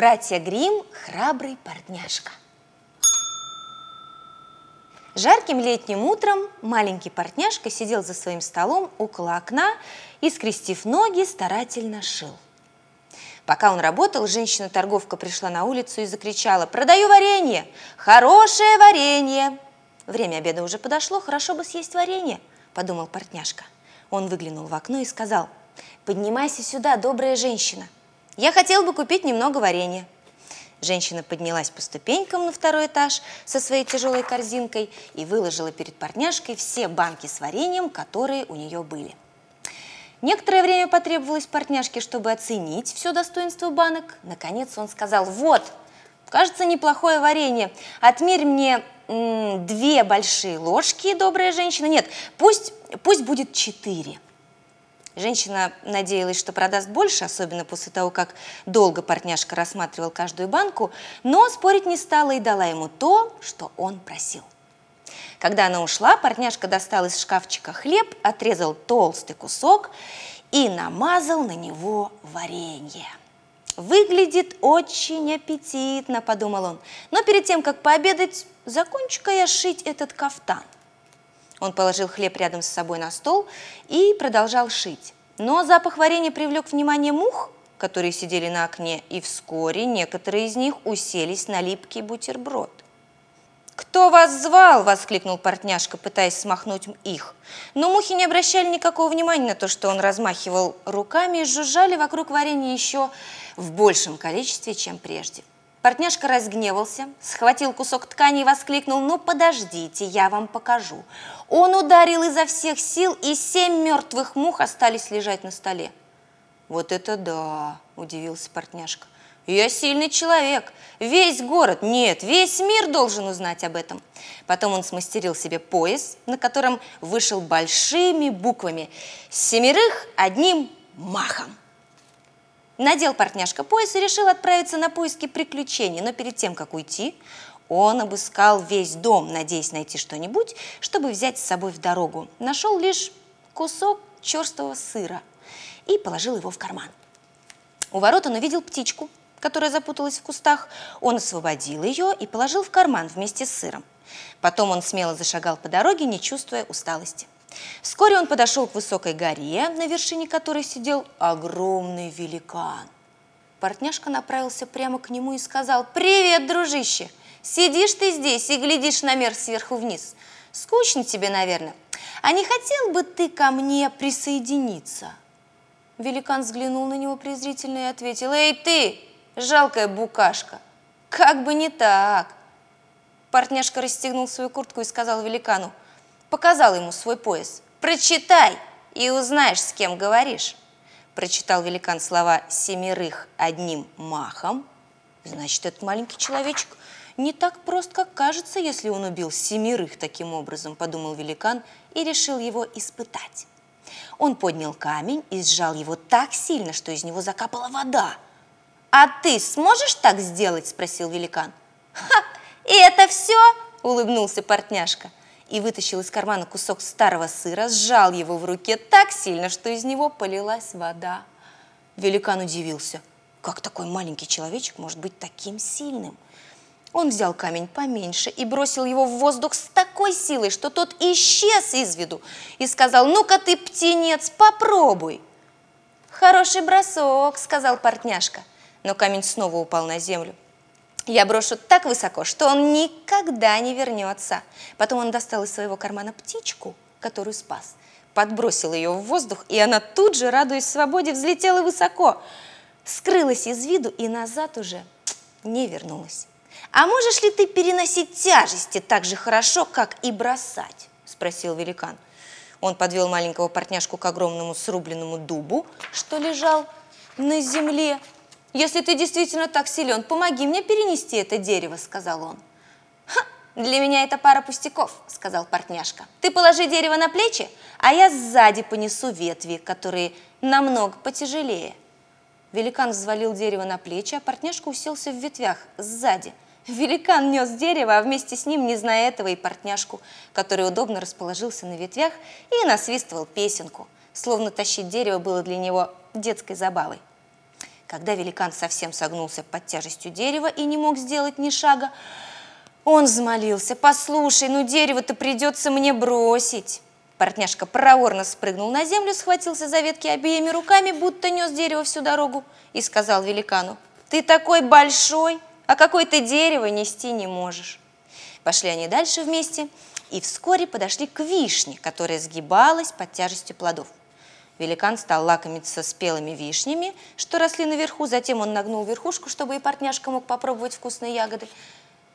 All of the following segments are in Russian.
Братья Грим храбрый портняшка. Жарким летним утром маленький портняшка сидел за своим столом около окна и, скрестив ноги, старательно шил. Пока он работал, женщина-торговка пришла на улицу и закричала «Продаю варенье! Хорошее варенье!» Время обеда уже подошло, хорошо бы съесть варенье, подумал портняшка. Он выглянул в окно и сказал «Поднимайся сюда, добрая женщина!» Я хотел бы купить немного варенья. Женщина поднялась по ступенькам на второй этаж со своей тяжелой корзинкой и выложила перед парняшкой все банки с вареньем, которые у нее были. Некоторое время потребовалось партняшке, чтобы оценить все достоинство банок. Наконец он сказал, вот, кажется, неплохое варенье. Отмерь мне две большие ложки, добрая женщина. Нет, пусть, пусть будет четыре. Женщина надеялась, что продаст больше, особенно после того, как долго партняшка рассматривал каждую банку, но спорить не стала и дала ему то, что он просил. Когда она ушла, партняшка достал из шкафчика хлеб, отрезал толстый кусок и намазал на него варенье. «Выглядит очень аппетитно», – подумал он. «Но перед тем, как пообедать, закончу-ка я шить этот кафтан». Он положил хлеб рядом с собой на стол и продолжал шить. Но запах варенья привлек внимание мух, которые сидели на окне, и вскоре некоторые из них уселись на липкий бутерброд. «Кто вас звал?» – воскликнул портняшка, пытаясь смахнуть их. Но мухи не обращали никакого внимания на то, что он размахивал руками и жужжали вокруг варенья еще в большем количестве, чем прежде. Портняшка разгневался, схватил кусок ткани и воскликнул «Ну, подождите, я вам покажу». Он ударил изо всех сил, и семь мертвых мух остались лежать на столе. «Вот это да!» – удивился Портняшка. «Я сильный человек. Весь город, нет, весь мир должен узнать об этом». Потом он смастерил себе пояс, на котором вышел большими буквами «Семерых одним махом». Надел портняшка пояс и решил отправиться на поиски приключений, но перед тем, как уйти, он обыскал весь дом, надеясь найти что-нибудь, чтобы взять с собой в дорогу. Нашел лишь кусок черствого сыра и положил его в карман. У ворот он увидел птичку, которая запуталась в кустах. Он освободил ее и положил в карман вместе с сыром. Потом он смело зашагал по дороге, не чувствуя усталости. Вскоре он подошел к высокой горе, на вершине которой сидел огромный великан. Портняшка направился прямо к нему и сказал «Привет, дружище! Сидишь ты здесь и глядишь на мир сверху вниз. Скучно тебе, наверное. А не хотел бы ты ко мне присоединиться?» Великан взглянул на него презрительно и ответил «Эй, ты, жалкая букашка, как бы не так!» Портняшка расстегнул свою куртку и сказал великану – показал ему свой пояс. «Прочитай и узнаешь, с кем говоришь». Прочитал великан слова «семерых одним махом». Значит, этот маленький человечек не так прост, как кажется, если он убил семерых таким образом, подумал великан и решил его испытать. Он поднял камень и сжал его так сильно, что из него закапала вода. «А ты сможешь так сделать?» – спросил великан. «Ха! И это все?» – улыбнулся портняшка и вытащил из кармана кусок старого сыра, сжал его в руке так сильно, что из него полилась вода. Великан удивился. Как такой маленький человечек может быть таким сильным? Он взял камень поменьше и бросил его в воздух с такой силой, что тот исчез из виду и сказал, ну-ка ты, птенец, попробуй. Хороший бросок, сказал портняшка, но камень снова упал на землю. Я брошу так высоко, что он никогда не вернется. Потом он достал из своего кармана птичку, которую спас, подбросил ее в воздух, и она тут же, радуясь свободе, взлетела высоко, скрылась из виду и назад уже не вернулась. «А можешь ли ты переносить тяжести так же хорошо, как и бросать?» – спросил великан. Он подвел маленького портняшку к огромному срубленному дубу, что лежал на земле, «Если ты действительно так силен, помоги мне перенести это дерево», — сказал он. «Ха, для меня это пара пустяков», — сказал портняшка. «Ты положи дерево на плечи, а я сзади понесу ветви, которые намного потяжелее». Великан взвалил дерево на плечи, а портняшка уселся в ветвях сзади. Великан нес дерево, а вместе с ним, не зная этого, и портняшку, который удобно расположился на ветвях и насвистывал песенку, словно тащить дерево было для него детской забавой. Когда великан совсем согнулся под тяжестью дерева и не мог сделать ни шага, он взмолился, «Послушай, ну дерево-то придется мне бросить». Портняшка проворно спрыгнул на землю, схватился за ветки обеими руками, будто нес дерево всю дорогу, и сказал великану, «Ты такой большой, а какое-то дерево нести не можешь». Пошли они дальше вместе и вскоре подошли к вишне, которая сгибалась под тяжестью плодов. Великан стал лакомиться спелыми вишнями, что росли наверху, затем он нагнул верхушку, чтобы и портняшка мог попробовать вкусные ягоды.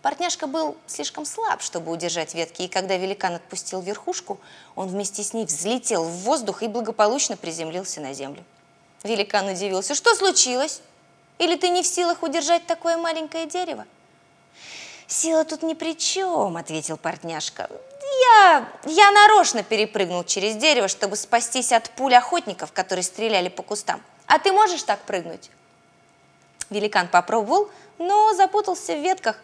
Портняшка был слишком слаб, чтобы удержать ветки, и когда великан отпустил верхушку, он вместе с ней взлетел в воздух и благополучно приземлился на землю. Великан удивился. «Что случилось? Или ты не в силах удержать такое маленькое дерево?» «Сила тут ни при чем», — ответил портняшка. «Я, я нарочно перепрыгнул через дерево, чтобы спастись от пуль охотников, которые стреляли по кустам. А ты можешь так прыгнуть?» Великан попробовал, но запутался в ветках,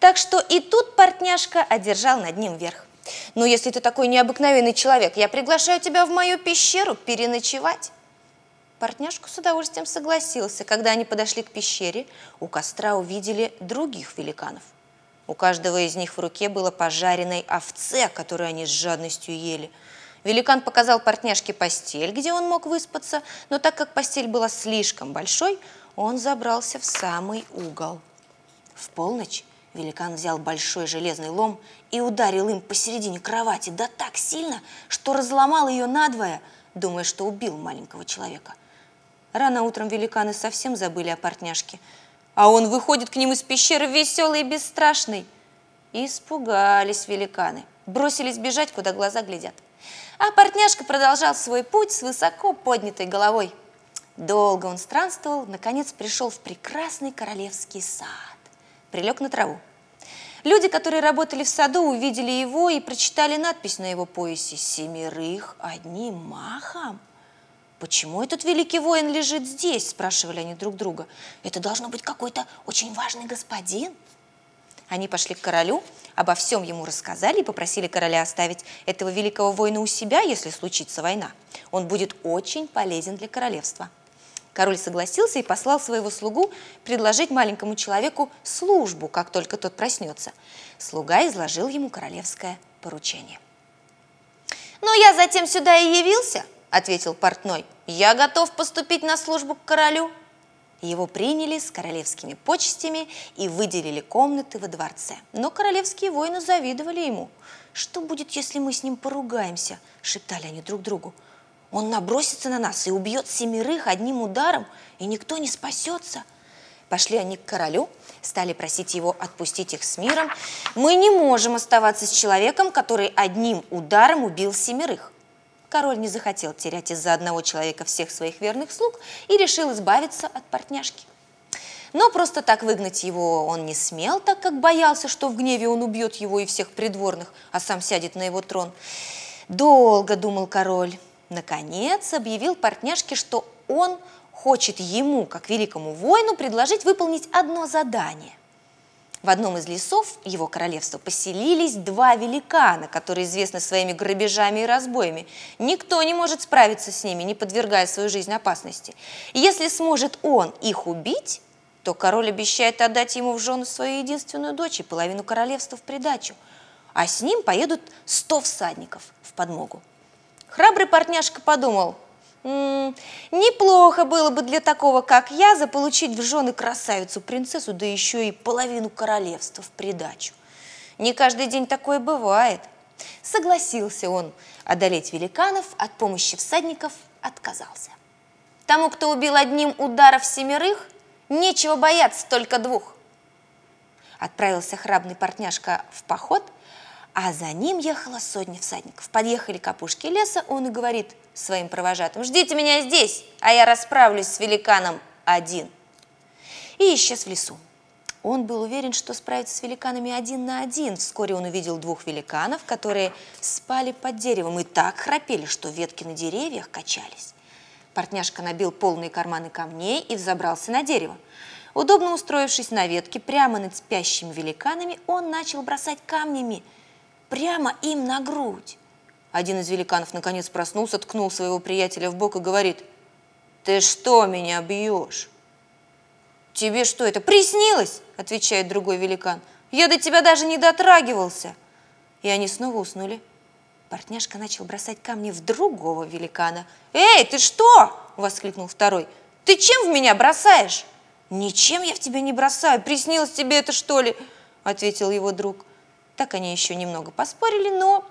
так что и тут портняшка одержал над ним верх. «Ну, если ты такой необыкновенный человек, я приглашаю тебя в мою пещеру переночевать». Портняшка с удовольствием согласился. Когда они подошли к пещере, у костра увидели других великанов. У каждого из них в руке было пожаренной овце, которую они с жадностью ели. Великан показал портняшке постель, где он мог выспаться, но так как постель была слишком большой, он забрался в самый угол. В полночь великан взял большой железный лом и ударил им посередине кровати, да так сильно, что разломал ее надвое, думая, что убил маленького человека. Рано утром великаны совсем забыли о портняшке, а он выходит к ним из пещеры веселый и бесстрашный. Испугались великаны, бросились бежать, куда глаза глядят. А портняшка продолжал свой путь с высоко поднятой головой – Долго он странствовал, наконец пришел в прекрасный королевский сад. Прилег на траву. Люди, которые работали в саду, увидели его и прочитали надпись на его поясе «Семерых одним махом». «Почему этот великий воин лежит здесь?» – спрашивали они друг друга. «Это должно быть какой-то очень важный господин». Они пошли к королю, обо всем ему рассказали и попросили короля оставить этого великого воина у себя, если случится война. Он будет очень полезен для королевства. Король согласился и послал своего слугу предложить маленькому человеку службу, как только тот проснется. Слуга изложил ему королевское поручение. «Ну, я затем сюда и явился», — ответил портной. «Я готов поступить на службу к королю». Его приняли с королевскими почестями и выделили комнаты во дворце. Но королевские воины завидовали ему. «Что будет, если мы с ним поругаемся?» – шептали они друг другу. Он набросится на нас и убьет семерых одним ударом, и никто не спасется. Пошли они к королю, стали просить его отпустить их с миром. Мы не можем оставаться с человеком, который одним ударом убил семерых. Король не захотел терять из-за одного человека всех своих верных слуг и решил избавиться от портняшки. Но просто так выгнать его он не смел, так как боялся, что в гневе он убьет его и всех придворных, а сам сядет на его трон. Долго думал король, Наконец объявил портняшке, что он хочет ему, как великому воину, предложить выполнить одно задание. В одном из лесов его королевства поселились два великана, которые известны своими грабежами и разбоями. Никто не может справиться с ними, не подвергая свою жизнь опасности. Если сможет он их убить, то король обещает отдать ему в жены свою единственную дочь и половину королевства в придачу. А с ним поедут сто всадников в подмогу. Храбрый партняшка подумал, М -м, неплохо было бы для такого, как я, заполучить в жены красавицу-принцессу, да еще и половину королевства в придачу. Не каждый день такое бывает. Согласился он одолеть великанов, от помощи всадников отказался. Тому, кто убил одним ударом семерых, нечего бояться, только двух. Отправился храбный партняшка в поход – а за ним ехала сотня всадников. Подъехали к опушке леса, он и говорит своим провожатым, «Ждите меня здесь, а я расправлюсь с великаном один». И исчез в лесу. Он был уверен, что справится с великанами один на один. Вскоре он увидел двух великанов, которые спали под деревом и так храпели, что ветки на деревьях качались. Портняшка набил полные карманы камней и взобрался на дерево. Удобно устроившись на ветке прямо над спящими великанами, он начал бросать камнями – прямо им на грудь. Один из великанов наконец проснулся, ткнул своего приятеля в бок и говорит, «Ты что меня бьешь?» «Тебе что это, приснилось?» – отвечает другой великан. «Я до тебя даже не дотрагивался!» И они снова уснули. Портняшка начал бросать камни в другого великана. «Эй, ты что?» – воскликнул второй. «Ты чем в меня бросаешь?» «Ничем я в тебя не бросаю. Приснилось тебе это, что ли?» – ответил его друг. Так они еще немного поспорили, но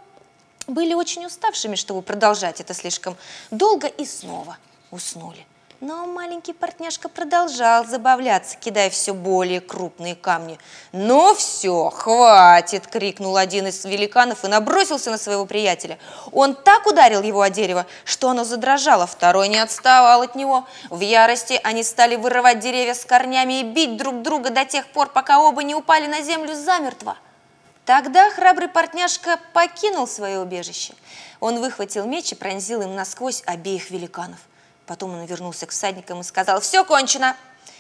были очень уставшими, чтобы продолжать это слишком долго, и снова уснули. Но маленький портняшка продолжал забавляться, кидая все более крупные камни. «Ну все, хватит!» – крикнул один из великанов и набросился на своего приятеля. Он так ударил его о дерево, что оно задрожало, второй не отставал от него. В ярости они стали вырывать деревья с корнями и бить друг друга до тех пор, пока оба не упали на землю замертво. Тогда храбрый портняшка покинул свое убежище. Он выхватил меч и пронзил им насквозь обеих великанов. Потом он вернулся к всадникам и сказал, все кончено.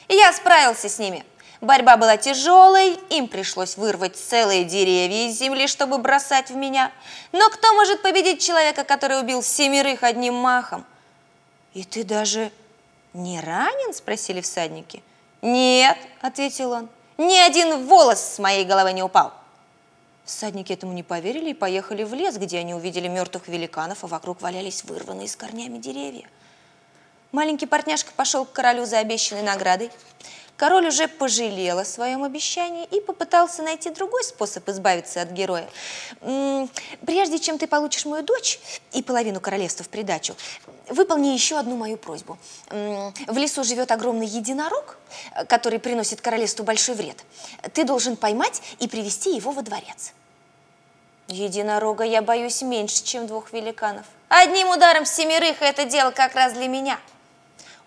И я справился с ними. Борьба была тяжелой, им пришлось вырвать целые деревья из земли, чтобы бросать в меня. Но кто может победить человека, который убил семерых одним махом? И ты даже не ранен? Спросили всадники. Нет, ответил он, ни один волос с моей головы не упал. Всадники этому не поверили и поехали в лес, где они увидели мертвых великанов, а вокруг валялись вырванные с корнями деревья. Маленький портняшка пошел к королю за обещанной наградой. Король уже пожалел о своем обещании и попытался найти другой способ избавиться от героя. «Прежде чем ты получишь мою дочь и половину королевства в придачу, выполни еще одну мою просьбу. В лесу живет огромный единорог, который приносит королевству большой вред. Ты должен поймать и привести его во дворец». Единорога я боюсь меньше, чем двух великанов. Одним ударом семерых это дело как раз для меня –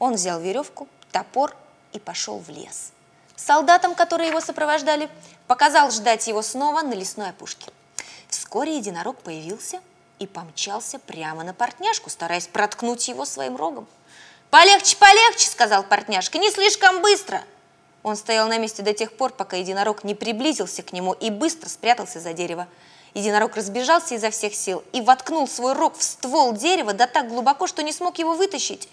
он взял веревку, топор и пошел в лес. Солдатам, которые его сопровождали, показал ждать его снова на лесной опушке. Вскоре единорог появился и помчался прямо на портняшку, стараясь проткнуть его своим рогом. «Полегче, полегче!» – сказал портняшка, – «не слишком быстро!» Он стоял на месте до тех пор, пока единорог не приблизился к нему и быстро спрятался за дерево. Единорог разбежался изо всех сил и воткнул свой рог в ствол дерева да так глубоко, что не смог его вытащить.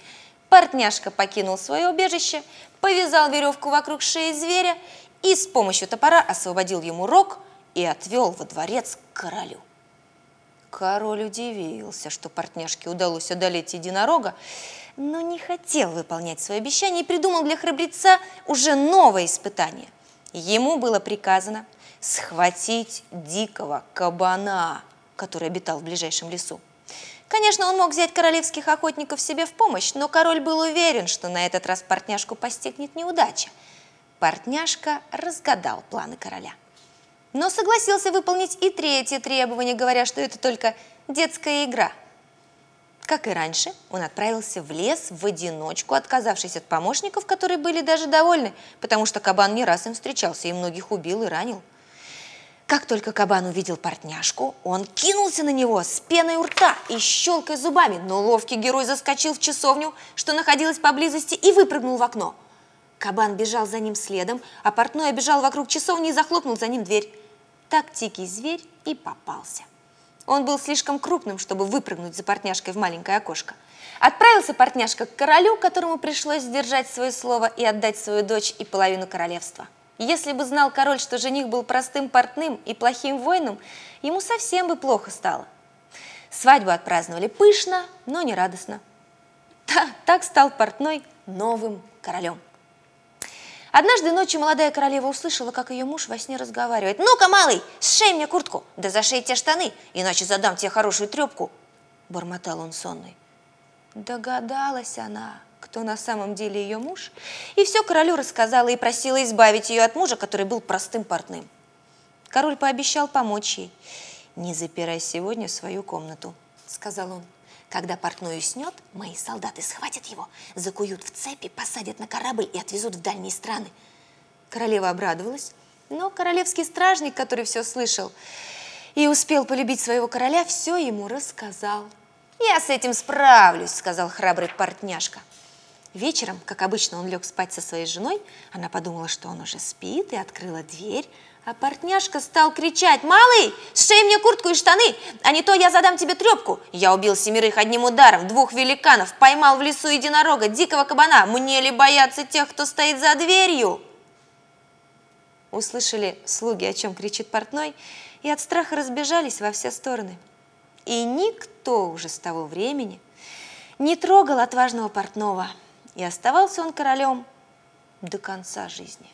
Портняшка покинул свое убежище, повязал веревку вокруг шеи зверя и с помощью топора освободил ему рог и отвел во дворец к королю. Король удивился, что портняшке удалось одолеть единорога, но не хотел выполнять свое обещание и придумал для храбреца уже новое испытание. Ему было приказано схватить дикого кабана, который обитал в ближайшем лесу. Конечно, он мог взять королевских охотников себе в помощь, но король был уверен, что на этот раз портняшку постигнет неудача. Портняшка разгадал планы короля. Но согласился выполнить и третье требование, говоря, что это только детская игра. Как и раньше, он отправился в лес в одиночку, отказавшись от помощников, которые были даже довольны, потому что кабан не раз им встречался и многих убил и ранил. Как только кабан увидел портняшку, он кинулся на него с пеной у рта и щелкая зубами, но ловкий герой заскочил в часовню, что находилась поблизости, и выпрыгнул в окно. Кабан бежал за ним следом, а портной обежал вокруг часовни и захлопнул за ним дверь. Так тикий зверь и попался. Он был слишком крупным, чтобы выпрыгнуть за портняшкой в маленькое окошко. Отправился портняшка к королю, которому пришлось сдержать свое слово и отдать свою дочь и половину королевства. Если бы знал король, что жених был простым портным и плохим воином, ему совсем бы плохо стало. Свадьбу отпраздновали пышно, но не радостно. Да, так стал портной новым королем. Однажды ночью молодая королева услышала, как ее муж во сне разговаривает. «Ну-ка, малый, сшей мне куртку, да зашей те штаны, иначе задам тебе хорошую трепку!» Бормотал он сонный. Догадалась она, кто на самом деле ее муж, и все королю рассказала и просила избавить ее от мужа, который был простым портным. Король пообещал помочь ей. «Не запирай сегодня свою комнату», — сказал он. «Когда портной уснет, мои солдаты схватят его, закуют в цепи, посадят на корабль и отвезут в дальние страны». Королева обрадовалась, но королевский стражник, который все слышал и успел полюбить своего короля, все ему рассказал. «Я с этим справлюсь», — сказал храбрый портняшка. Вечером, как обычно, он лег спать со своей женой. Она подумала, что он уже спит, и открыла дверь. А портняшка стал кричать, «Малый, сшей мне куртку и штаны, а не то я задам тебе трепку. Я убил семерых одним ударом, двух великанов, поймал в лесу единорога, дикого кабана. Мне ли бояться тех, кто стоит за дверью?» Услышали слуги, о чем кричит портной, и от страха разбежались во все стороны. И никто уже с того времени не трогал отважного портного, и оставался он королем до конца жизни.